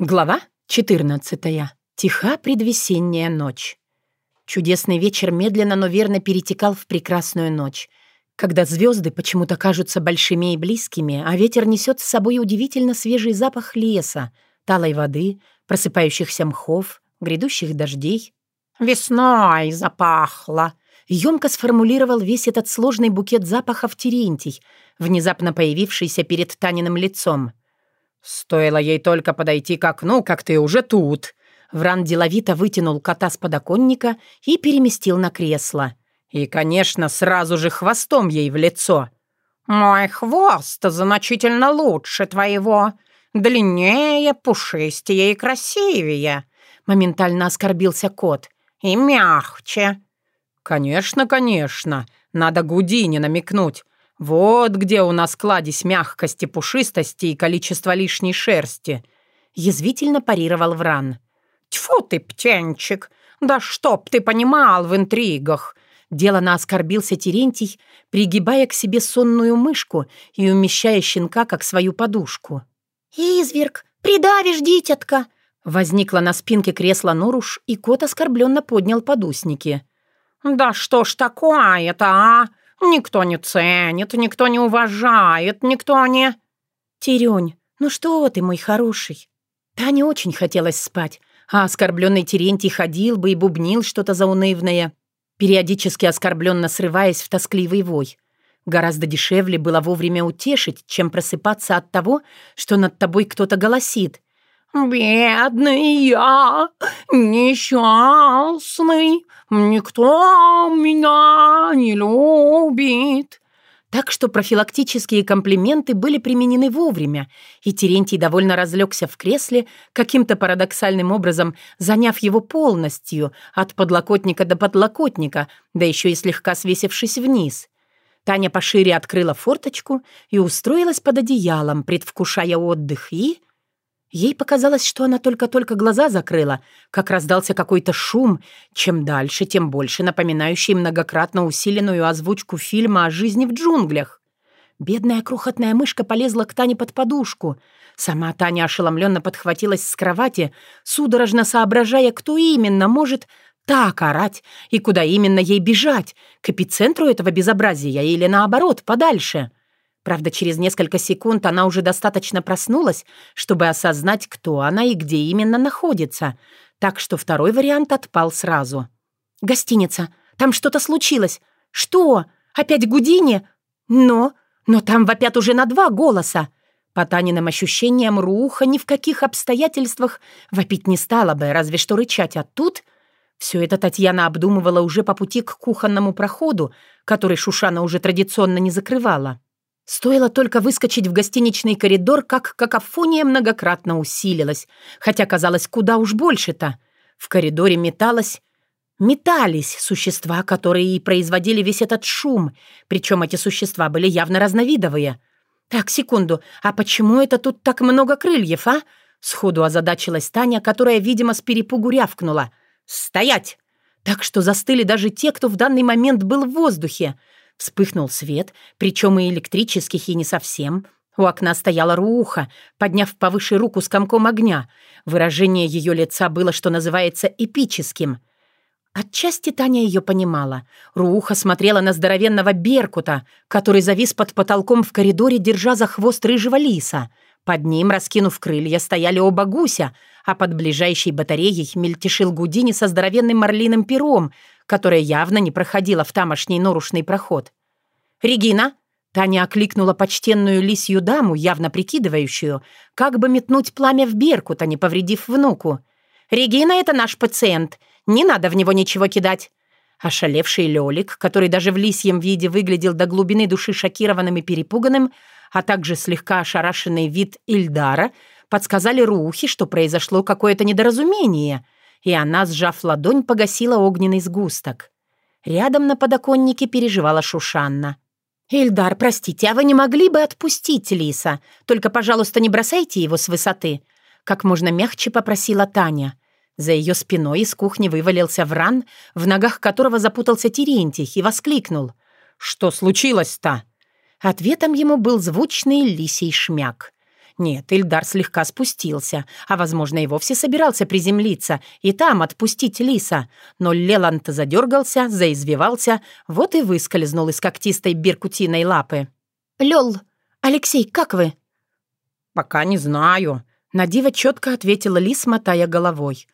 Глава 14. Тиха предвесенняя ночь. Чудесный вечер медленно, но верно перетекал в прекрасную ночь, когда звезды почему-то кажутся большими и близкими, а ветер несет с собой удивительно свежий запах леса, талой воды, просыпающихся мхов, грядущих дождей. «Весной запахло!» Ёмко сформулировал весь этот сложный букет запахов Терентий, внезапно появившийся перед Таниным лицом — «Стоило ей только подойти к окну, как ты уже тут!» Вран деловито вытянул кота с подоконника и переместил на кресло. И, конечно, сразу же хвостом ей в лицо. «Мой хвост значительно лучше твоего. Длиннее, пушистее и красивее», — моментально оскорбился кот. «И мягче». «Конечно, конечно. Надо Гудине намекнуть. «Вот где у нас кладезь мягкости, пушистости и количество лишней шерсти», — язвительно парировал Вран. «Тьфу ты, птенчик! Да чтоб ты понимал в интригах!» Делано оскорбился Терентий, пригибая к себе сонную мышку и умещая щенка как свою подушку. «Изверг, придавишь, дитятка!» Возникла на спинке кресла Норуш, и кот оскорбленно поднял подусники. «Да что ж такое-то, а? Никто не ценит, никто не уважает, никто не...» «Терёнь, ну что ты, мой хороший?» Тане очень хотелось спать, а оскорбленный Терентий ходил бы и бубнил что-то заунывное, периодически оскорбленно срываясь в тоскливый вой. Гораздо дешевле было вовремя утешить, чем просыпаться от того, что над тобой кто-то голосит. «Бедный я, несчастный, никто меня не любит». Так что профилактические комплименты были применены вовремя, и Терентий довольно разлегся в кресле, каким-то парадоксальным образом заняв его полностью, от подлокотника до подлокотника, да еще и слегка свесившись вниз. Таня пошире открыла форточку и устроилась под одеялом, предвкушая отдых, и... Ей показалось, что она только-только глаза закрыла, как раздался какой-то шум, чем дальше, тем больше напоминающий многократно усиленную озвучку фильма о жизни в джунглях. Бедная крохотная мышка полезла к Тане под подушку. Сама Таня ошеломленно подхватилась с кровати, судорожно соображая, кто именно может так орать и куда именно ей бежать, к эпицентру этого безобразия или, наоборот, подальше. — Правда, через несколько секунд она уже достаточно проснулась, чтобы осознать, кто она и где именно находится. Так что второй вариант отпал сразу. «Гостиница. Там что-то случилось. Что? Опять Гудини? Но... Но там вопят уже на два голоса. По Таниным ощущениям, Руха ни в каких обстоятельствах вопить не стала бы, разве что рычать. А тут... Все это Татьяна обдумывала уже по пути к кухонному проходу, который Шушана уже традиционно не закрывала. Стоило только выскочить в гостиничный коридор, как какофония многократно усилилась, хотя казалось, куда уж больше-то. В коридоре металось... Метались существа, которые и производили весь этот шум, причем эти существа были явно разновидовые. «Так, секунду, а почему это тут так много крыльев, а?» Сходу озадачилась Таня, которая, видимо, с перепугу рявкнула. «Стоять!» Так что застыли даже те, кто в данный момент был в воздухе. Вспыхнул свет, причем и электрических, и не совсем. У окна стояла Руха, подняв повыше руку с комком огня. Выражение ее лица было, что называется, эпическим. Отчасти Таня ее понимала. Руха смотрела на здоровенного Беркута, который завис под потолком в коридоре, держа за хвост рыжего лиса. Под ним, раскинув крылья, стояли оба гуся, а под ближайшей батареей мельтешил Гудини со здоровенным марлиным пером, которая явно не проходила в тамошний норушный проход. «Регина!» Таня окликнула почтенную лисью даму, явно прикидывающую, как бы метнуть пламя в Беркут, а не повредив внуку. «Регина — это наш пациент. Не надо в него ничего кидать». Ошалевший Лёлик, который даже в лисьем виде выглядел до глубины души шокированным и перепуганным, а также слегка ошарашенный вид Ильдара, подсказали Рухе, что произошло какое-то недоразумение — и она, сжав ладонь, погасила огненный сгусток. Рядом на подоконнике переживала Шушанна. «Ильдар, простите, а вы не могли бы отпустить Лиса? Только, пожалуйста, не бросайте его с высоты», — как можно мягче попросила Таня. За ее спиной из кухни вывалился Вран, в ногах которого запутался Терентий, и воскликнул. «Что случилось-то?» Ответом ему был звучный лисий шмяк. Нет, Ильдар слегка спустился, а, возможно, и вовсе собирался приземлиться и там отпустить лиса. Но Леланд задергался, заизвивался, вот и выскользнул из когтистой беркутиной лапы. «Лёл, Алексей, как вы?» «Пока не знаю», — Надива четко ответила лис, мотая головой.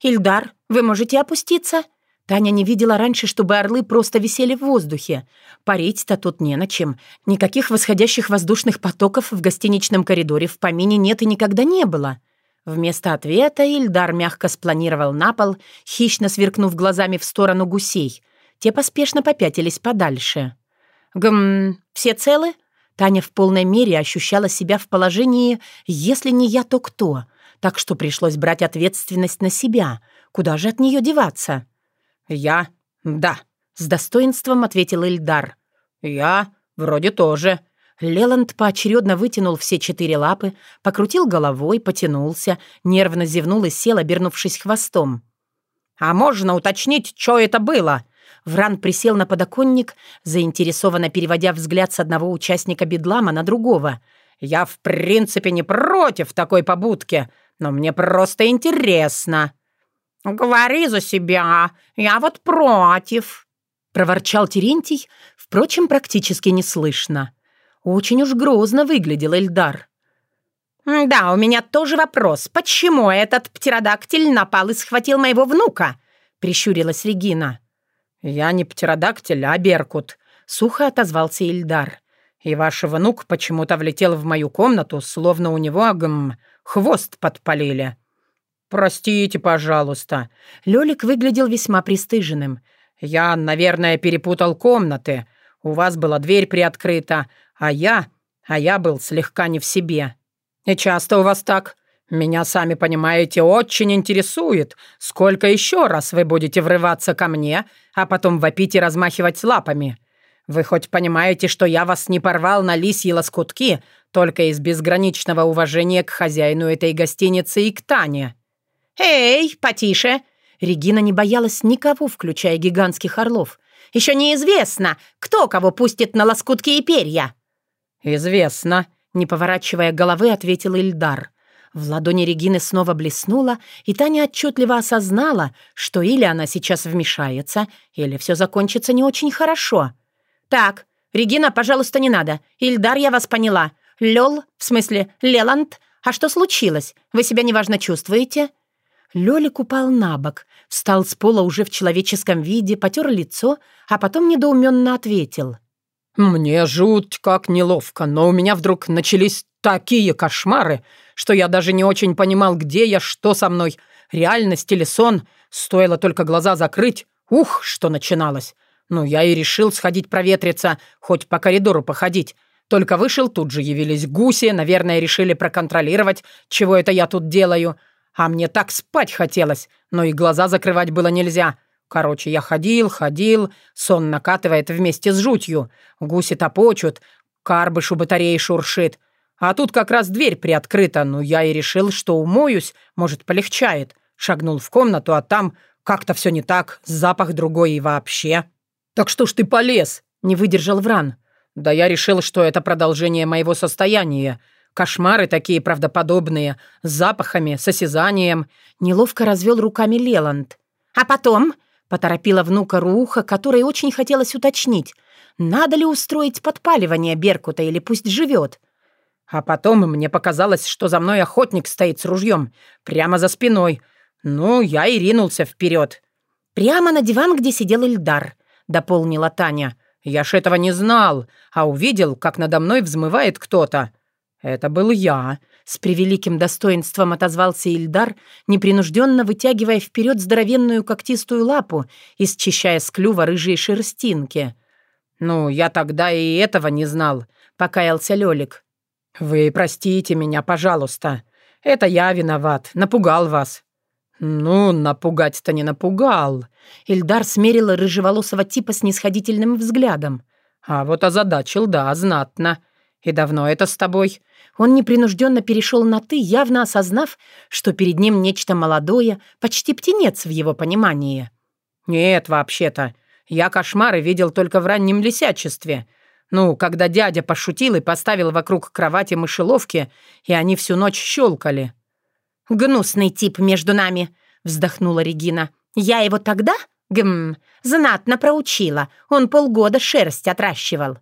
«Ильдар, вы можете опуститься?» Таня не видела раньше, чтобы орлы просто висели в воздухе. Парить-то тут не на чем. Никаких восходящих воздушных потоков в гостиничном коридоре в помине нет и никогда не было. Вместо ответа Ильдар мягко спланировал на пол, хищно сверкнув глазами в сторону гусей. Те поспешно попятились подальше. «Гм, все целы?» Таня в полной мере ощущала себя в положении «если не я, то кто?», так что пришлось брать ответственность на себя. Куда же от нее деваться?» «Я? Да», — с достоинством ответил Ильдар. «Я? Вроде тоже». Леланд поочередно вытянул все четыре лапы, покрутил головой, потянулся, нервно зевнул и сел, обернувшись хвостом. «А можно уточнить, что это было?» Вран присел на подоконник, заинтересованно переводя взгляд с одного участника бедлама на другого. «Я, в принципе, не против такой побудки, но мне просто интересно». «Говори за себя, я вот против», — проворчал Терентий, впрочем, практически неслышно. Очень уж грозно выглядел Эльдар. «Да, у меня тоже вопрос. Почему этот птеродактиль напал и схватил моего внука?» — прищурилась Регина. «Я не птеродактиль, а беркут», — сухо отозвался Ильдар. «И ваш внук почему-то влетел в мою комнату, словно у него, гм, хвост подпалили». «Простите, пожалуйста». Лёлик выглядел весьма пристыженным. «Я, наверное, перепутал комнаты. У вас была дверь приоткрыта, а я... а я был слегка не в себе. И часто у вас так? Меня, сами понимаете, очень интересует, сколько еще раз вы будете врываться ко мне, а потом вопить и размахивать лапами. Вы хоть понимаете, что я вас не порвал на лисьи лоскутки только из безграничного уважения к хозяину этой гостиницы и к Тане?» «Эй, потише!» Регина не боялась никого, включая гигантских орлов. «Еще неизвестно, кто кого пустит на лоскутки и перья!» «Известно», — не поворачивая головы, ответил Ильдар. В ладони Регины снова блеснула, и Таня отчетливо осознала, что или она сейчас вмешается, или все закончится не очень хорошо. «Так, Регина, пожалуйста, не надо. Ильдар, я вас поняла. Лёл, в смысле, Леланд, а что случилось? Вы себя неважно чувствуете?» Лёлик упал на бок, встал с пола уже в человеческом виде, потер лицо, а потом недоуменно ответил. «Мне жуть как неловко, но у меня вдруг начались такие кошмары, что я даже не очень понимал, где я, что со мной, реальность или сон. Стоило только глаза закрыть, ух, что начиналось. Ну, я и решил сходить проветриться, хоть по коридору походить. Только вышел, тут же явились гуси, наверное, решили проконтролировать, чего это я тут делаю». А мне так спать хотелось, но и глаза закрывать было нельзя. Короче, я ходил, ходил, сон накатывает вместе с жутью. Гуси топочут, карбыш у батареи шуршит. А тут как раз дверь приоткрыта, ну я и решил, что умоюсь, может, полегчает. Шагнул в комнату, а там как-то все не так, запах другой и вообще. «Так что ж ты полез?» — не выдержал Вран. «Да я решил, что это продолжение моего состояния. Кошмары такие правдоподобные, с запахами, с осязанием. Неловко развел руками Леланд. А потом поторопила внука Руха, которой очень хотелось уточнить, надо ли устроить подпаливание Беркута или пусть живет. А потом мне показалось, что за мной охотник стоит с ружьем, прямо за спиной. Ну, я и ринулся вперед. «Прямо на диван, где сидел Ильдар», — дополнила Таня. «Я ж этого не знал, а увидел, как надо мной взмывает кто-то. «Это был я», — с превеликим достоинством отозвался Ильдар, непринужденно вытягивая вперед здоровенную когтистую лапу и счищая с клюва рыжие шерстинки. «Ну, я тогда и этого не знал», — покаялся Лёлик. «Вы простите меня, пожалуйста. Это я виноват, напугал вас». «Ну, напугать-то не напугал». Ильдар смерил рыжеволосого типа снисходительным взглядом. «А вот озадачил, да, знатно. И давно это с тобой?» Он непринужденно перешел на «ты», явно осознав, что перед ним нечто молодое, почти птенец в его понимании. «Нет, вообще-то. Я кошмары видел только в раннем лисячестве. Ну, когда дядя пошутил и поставил вокруг кровати мышеловки, и они всю ночь щелкали». «Гнусный тип между нами», — вздохнула Регина. «Я его тогда, гм, знатно проучила. Он полгода шерсть отращивал».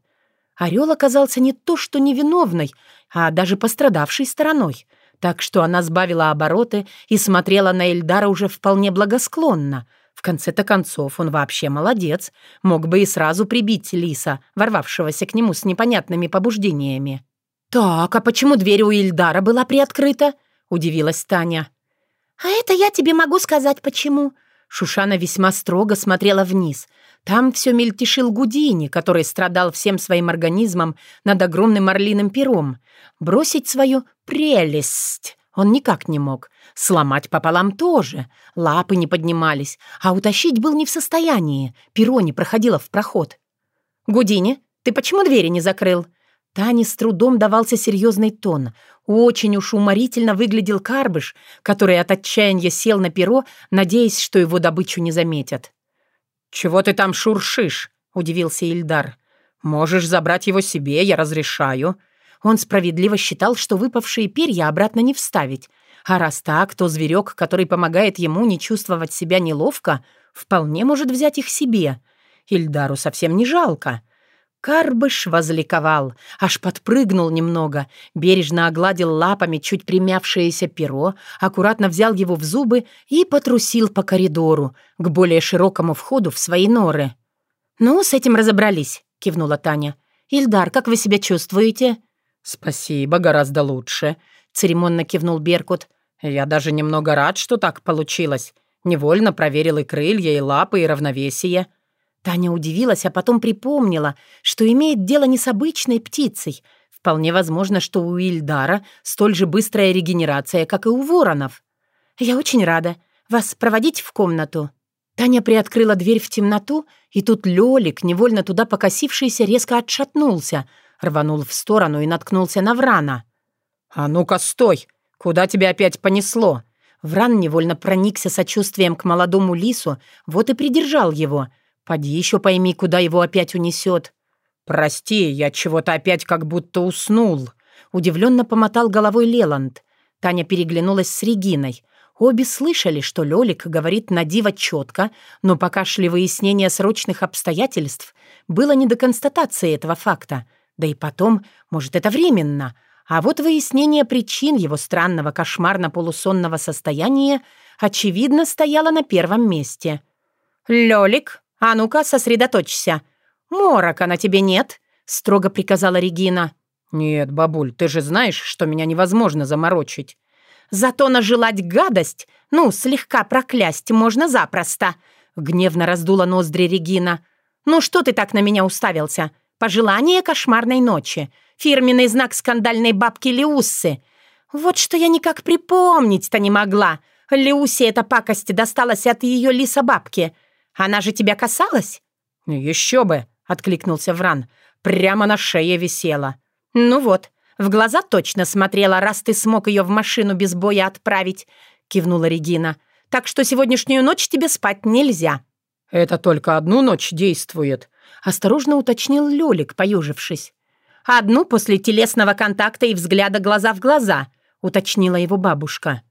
Орел оказался не то что невиновной, а даже пострадавшей стороной, так что она сбавила обороты и смотрела на Эльдара уже вполне благосклонно. В конце-то концов, он вообще молодец, мог бы и сразу прибить Лиса, ворвавшегося к нему с непонятными побуждениями. «Так, а почему дверь у Ильдара была приоткрыта?» — удивилась Таня. «А это я тебе могу сказать, почему». Шушана весьма строго смотрела вниз. Там все мельтешил Гудини, который страдал всем своим организмом над огромным орлиным пером. Бросить свою прелесть он никак не мог. Сломать пополам тоже. Лапы не поднимались, а утащить был не в состоянии. Перо не проходило в проход. «Гудини, ты почему двери не закрыл?» Тане с трудом давался серьезный тон. Очень уж уморительно выглядел Карбыш, который от отчаяния сел на перо, надеясь, что его добычу не заметят. «Чего ты там шуршишь?» — удивился Ильдар. «Можешь забрать его себе, я разрешаю». Он справедливо считал, что выпавшие перья обратно не вставить. А раз так, то зверек, который помогает ему не чувствовать себя неловко, вполне может взять их себе. Ильдару совсем не жалко. Карбыш возликовал, аж подпрыгнул немного, бережно огладил лапами чуть примявшееся перо, аккуратно взял его в зубы и потрусил по коридору, к более широкому входу в свои норы. «Ну, с этим разобрались», — кивнула Таня. «Ильдар, как вы себя чувствуете?» «Спасибо, гораздо лучше», — церемонно кивнул Беркут. «Я даже немного рад, что так получилось. Невольно проверил и крылья, и лапы, и равновесие». Таня удивилась, а потом припомнила, что имеет дело не с обычной птицей. Вполне возможно, что у Ильдара столь же быстрая регенерация, как и у воронов. «Я очень рада. Вас проводить в комнату?» Таня приоткрыла дверь в темноту, и тут Лёлик, невольно туда покосившийся, резко отшатнулся, рванул в сторону и наткнулся на Врана. «А ну-ка, стой! Куда тебя опять понесло?» Вран невольно проникся сочувствием к молодому лису, вот и придержал его — Поди еще пойми, куда его опять унесет. «Прости, я чего-то опять как будто уснул», — удивленно помотал головой Леланд. Таня переглянулась с Региной. Обе слышали, что Лёлик говорит на диво четко, но пока шли выяснения срочных обстоятельств, было не до констатации этого факта. Да и потом, может, это временно. А вот выяснение причин его странного кошмарно-полусонного состояния очевидно стояло на первом месте. «Лёлик, «А ну-ка, сосредоточься. Морока на тебе нет?» — строго приказала Регина. «Нет, бабуль, ты же знаешь, что меня невозможно заморочить». «Зато нажелать гадость, ну, слегка проклясть можно запросто», — гневно раздула ноздри Регина. «Ну что ты так на меня уставился? Пожелание кошмарной ночи. Фирменный знак скандальной бабки Леуссы. Вот что я никак припомнить-то не могла. Леусе эта пакость досталась от ее лиса-бабки. Она же тебя касалась?» «Еще бы!» — откликнулся Вран. «Прямо на шее висела». «Ну вот, в глаза точно смотрела, раз ты смог ее в машину без боя отправить», — кивнула Регина. «Так что сегодняшнюю ночь тебе спать нельзя». «Это только одну ночь действует», — осторожно уточнил Лёлик, поюжившись. «Одну после телесного контакта и взгляда глаза в глаза», — уточнила его бабушка.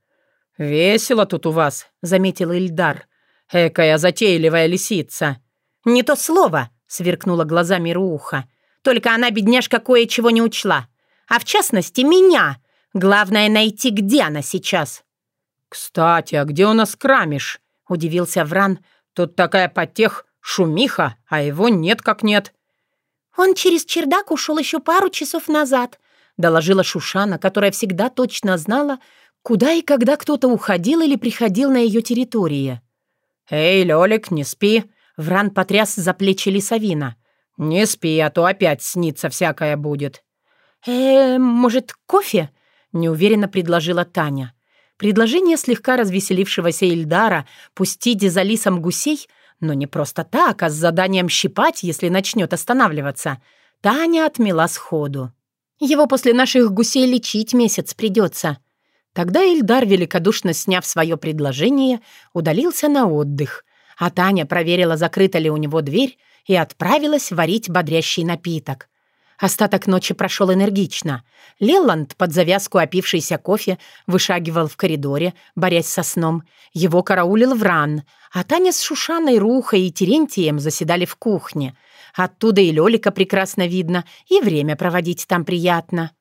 «Весело тут у вас», — заметил Ильдар. «Экая затейливая лисица!» «Не то слово!» — сверкнула глазами Руха. «Только она, бедняжка, кое-чего не учла. А в частности, меня. Главное — найти, где она сейчас». «Кстати, а где у нас Крамиш?» — удивился Вран. «Тут такая потех шумиха, а его нет как нет». «Он через чердак ушел еще пару часов назад», — доложила Шушана, которая всегда точно знала, куда и когда кто-то уходил или приходил на ее территории. «Эй, Лёлик, не спи!» Вран потряс за плечи Лисовина. «Не спи, а то опять снится всякое будет». «Э, может, кофе?» — неуверенно предложила Таня. Предложение слегка развеселившегося Ильдара пустить за лисом гусей, но не просто так, а с заданием щипать, если начнет останавливаться, Таня отмела сходу. «Его после наших гусей лечить месяц придется», Тогда Ильдар, великодушно сняв свое предложение, удалился на отдых, а Таня проверила, закрыта ли у него дверь, и отправилась варить бодрящий напиток. Остаток ночи прошел энергично. Леланд, под завязку опившийся кофе, вышагивал в коридоре, борясь со сном. Его караулил Вран, а Таня с Шушаной, Рухой и Терентием заседали в кухне. Оттуда и Лёлика прекрасно видно, и время проводить там приятно.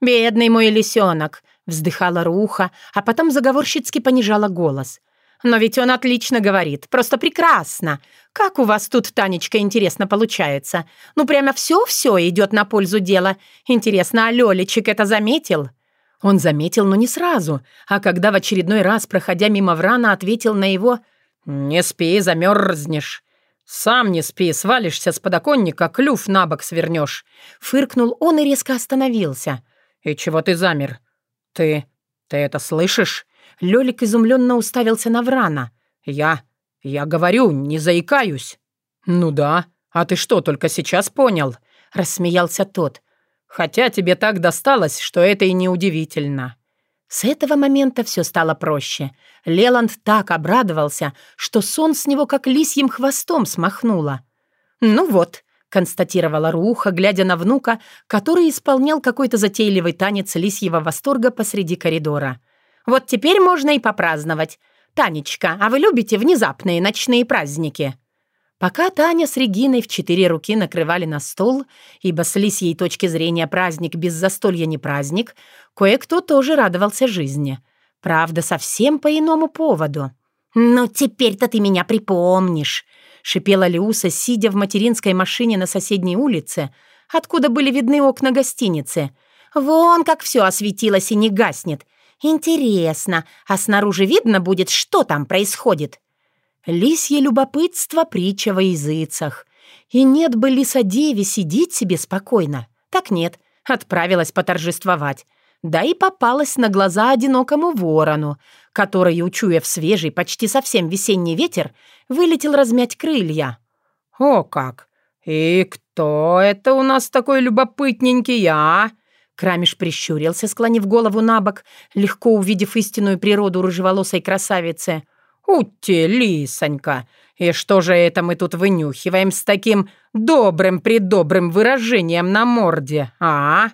«Бедный мой лисенок!» — вздыхала Руха, а потом заговорщицки понижала голос. Но ведь он отлично говорит, просто прекрасно. Как у вас тут, Танечка, интересно получается? Ну, прямо все-все идет на пользу дела. Интересно, а Лёлечек это заметил?» Он заметил, но не сразу, а когда в очередной раз, проходя мимо Врана, ответил на его «Не спи, замерзнешь». «Сам не спи, свалишься с подоконника, клюв на бок свернешь». Фыркнул он и резко остановился. «И чего ты замер? Ты... ты это слышишь?» Лёлик изумленно уставился на Врана. «Я... я говорю, не заикаюсь». «Ну да. А ты что, только сейчас понял?» — рассмеялся тот. «Хотя тебе так досталось, что это и не удивительно». С этого момента все стало проще. Леланд так обрадовался, что сон с него как лисьим хвостом смахнуло. «Ну вот», — констатировала Руха, глядя на внука, который исполнял какой-то затейливый танец лисьего восторга посреди коридора. Вот теперь можно и попраздновать. Танечка, а вы любите внезапные ночные праздники?» Пока Таня с Региной в четыре руки накрывали на стол, ибо с лисьей точки зрения праздник без застолья не праздник, кое-кто тоже радовался жизни. Правда, совсем по иному поводу. «Ну, теперь-то ты меня припомнишь», — шипела Люса, сидя в материнской машине на соседней улице, откуда были видны окна гостиницы. «Вон как все осветилось и не гаснет. Интересно, а снаружи видно будет, что там происходит? Лисье любопытство притча во языцах. И нет бы лисодеве сидеть себе спокойно. Так нет, отправилась поторжествовать. Да и попалась на глаза одинокому ворону, который, учуяв свежий, почти совсем весенний ветер, вылетел размять крылья. «О как! И кто это у нас такой любопытненький, а?» Крамиш прищурился, склонив голову на бок, легко увидев истинную природу рыжеволосой красавицы. «Ути, лисонька, и что же это мы тут вынюхиваем с таким добрым-предобрым выражением на морде, а?»